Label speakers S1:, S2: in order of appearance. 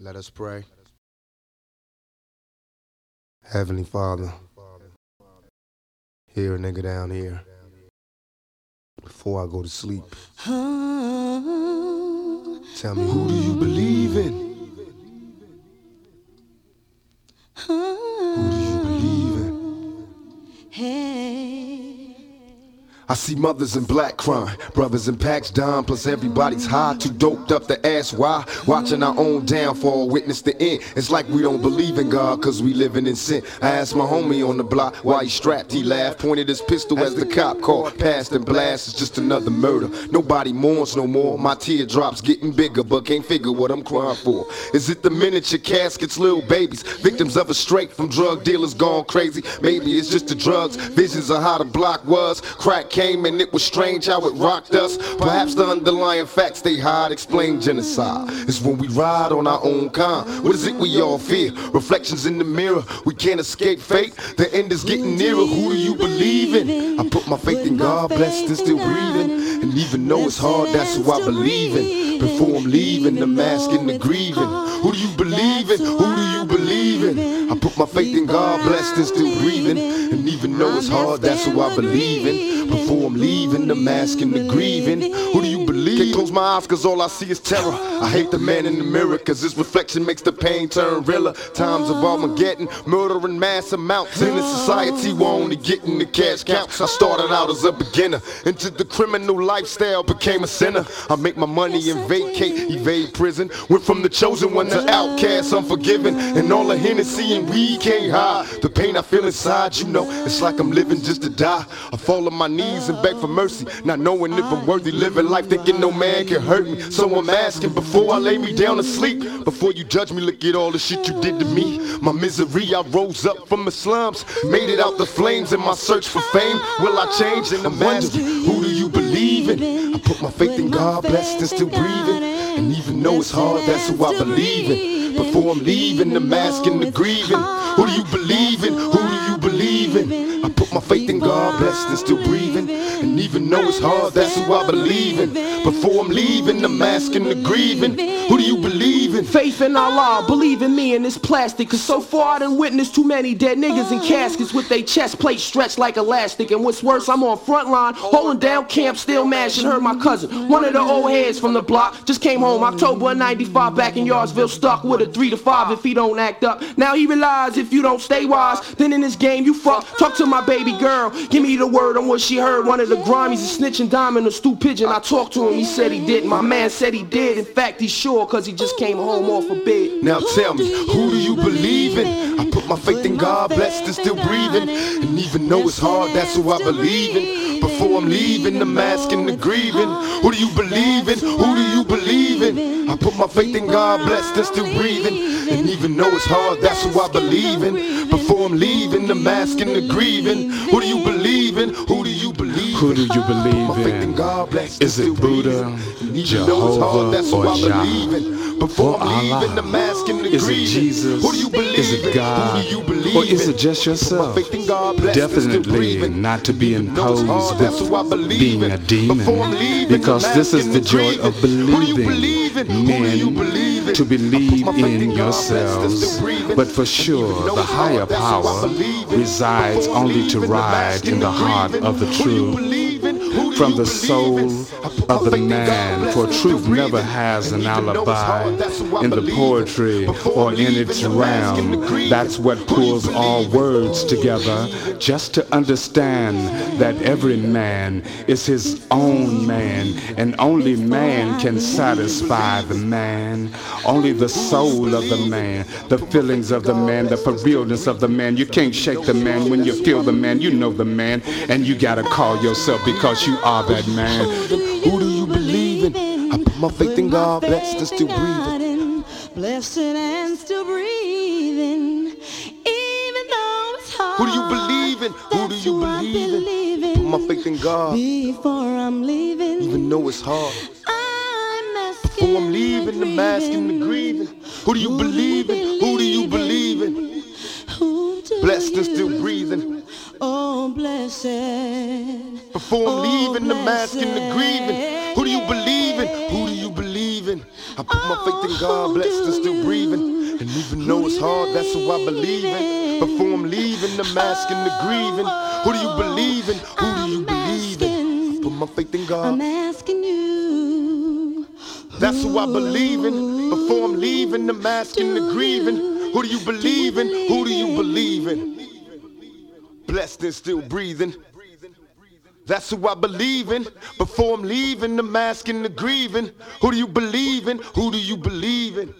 S1: Let us pray. Heavenly Father, here a nigga down here. Before I go to sleep, tell me who do you believe in? I see mothers in black crying, brothers in packs dying, plus everybody's high, too doped up to ask why. Watching our own downfall, witness the end. It's like we don't believe in God, cause we living in sin. I asked my homie on the block why he strapped, he laughed, pointed his pistol as the cop called. Passed and blast, it's just another murder. Nobody mourns no more, my teardrops getting bigger, but can't figure what I'm crying for. Is it the miniature caskets, little babies, victims of a straight from drug dealers gone crazy? Maybe it's just the drugs, visions of how the block was, crack came and it was strange how it rocked us. Perhaps the underlying facts they hide explain genocide. It's when we ride on our own kind. What is it we all fear? Reflections in the mirror. We can't escape fate. The end is getting nearer. Who do you believe in? I put my faith in God, blessed and still breathing. And even though it's hard, that's who I believe in. Before I'm leaving, the mask and the grieving. Who do you believe in? Who do you believe in? I put my faith in God, blessed and still breathing. And even though it's hard, that's who I believe in. Before I'm leaving, the mask and the grieving. Who do you believe? Can't close my eyes cause all I see is terror. I hate the man in the mirror cause his reflection makes the pain turn realer. Times of Armageddon, murdering mass amounts. In a society we're only getting the cash counts. I started out as a beginner, into the criminal lifestyle, became a sinner. I make my money and vacate, evade prison. Went from the chosen one to outcast, unforgiven. And all the Hennessy and weed can't hide. The pain I feel inside, you know, it's like I'm living just to die. I fall on my knees and beg for mercy, not knowing if I'm worthy living life, thinking no man can hurt me. So I'm asking before I lay me down to sleep, before you judge me, look at all the shit you did to me. My misery, I rose up from the slums, made it out the flames in my search for fame. Will I change? And I'm asking, who do you believe in? I put my faith in God, blessed and still breathing. And even though it's hard, that's who I believe in. Before I'm leaving, the mask and the grieving. Who do you believe in? And still breathing. And even though it's hard, that's who I believe in. Before I'm leaving, the mask and the grieving. Who do you believe in?
S2: Faith in Allah, believe in me and this plastic. Cause so far I done witnessed too many dead niggas in caskets with their chest plate stretched like elastic. And what's worse, I'm on front line, holding down camp, still mashing. Heard my cousin, one of the old heads from the block, just came home October of 95 back in Yardville, stuck with a 3 to 5 if he don't act up. Now he realize if you don't stay wise, then in this game you fuck. Talk to my baby girl, give me the word on what she heard. One of the Grammies is snitching diamond, a stew pigeon. I talked to him, he said he didn't. My man said he did. In fact, he's sure, cause he just came home off a bed.
S1: Now tell me, who do you believe in? I put my faith in God, blessed and still breathing. And even though it's hard, that's who I believe in. Before I'm leaving, the mask and the grieving. Who do you believe in? Who do you believe in? I put my faith in God, blessed and still breathing. And even though it's hard, that's who I believe in. Before I'm leaving, the mask and the grieving. Who do you believe in? Who do you believe in?
S3: Who do you believe
S1: My faith in? God,
S3: Is it Buddha,
S1: breathing. And even though it's hard,
S3: Jehovah,
S1: that's
S3: or
S1: I
S3: Jah?
S1: believe in. Before
S3: Or
S1: I'm leaving, the
S3: Allah?
S1: mask and the
S3: Is it. Jesus?
S1: Who do you believe
S3: Is it? God?
S1: Who do you believe
S3: Or is it just yourself?
S1: faith in God, blessed and still
S3: Definitely not to be
S1: Even though it's
S3: imposed with
S1: who I believe
S3: being a demon.
S1: Before I'm leaving,
S3: Because this is the joy of
S1: Who do you
S3: believing.
S1: believe in? Who do you believe
S3: Men to believe in
S1: God, blessed and
S3: yourselves. But for sure, the higher
S1: that's who I
S3: power resides only to ride in the heart of the true. From the soul
S1: in? I put my
S3: of the
S1: faith in God,
S3: man, for truth never has an
S1: even though it's
S3: alibi
S1: hard, that's who I
S3: in the poetry or in its
S1: the mask and the
S3: realm. That's what
S1: Who do you
S3: pulls all words together just to understand that every man is his own man and only man can satisfy the man. Only the soul of the man, the feelings of the man, the for realness of the man. You can't shake the man when you feel the man. You know the man and you gotta call yourself because you are Ah, that man.
S1: Who do you believe in? I put my faith in God, blessed and still breathing.
S4: Blessed and still breathing. Even though it's hard.
S1: Who do you believe in? Who do you believe in? Put my faith in God,
S4: Before I'm leaving.
S1: even though it's hard. Before I'm leaving, the mask and the grieving. Who do you believe in? Who do you believe in? Blessed and still breathing.
S4: Oh, blessed.
S1: Before I'm
S4: Oh,
S1: leaving, the mask and the grieving. Who do you believe in? Who do you believe in? I put my faith in God, blessed and still breathing. And even though it's hard, that's who I believe in. Before I'm leaving, the mask and the grieving. Who do you believe in? Who do you believe in? I put my faith in God.
S4: I'm asking you.
S1: That's who I believe in. Before I'm leaving, the mask and the grieving. Who do you believe in? Who do you believe in? Blessed and still breathing. That's who I believe in. Before I'm leaving, the mask and the grieving. Who do you believe in? Who do you believe in?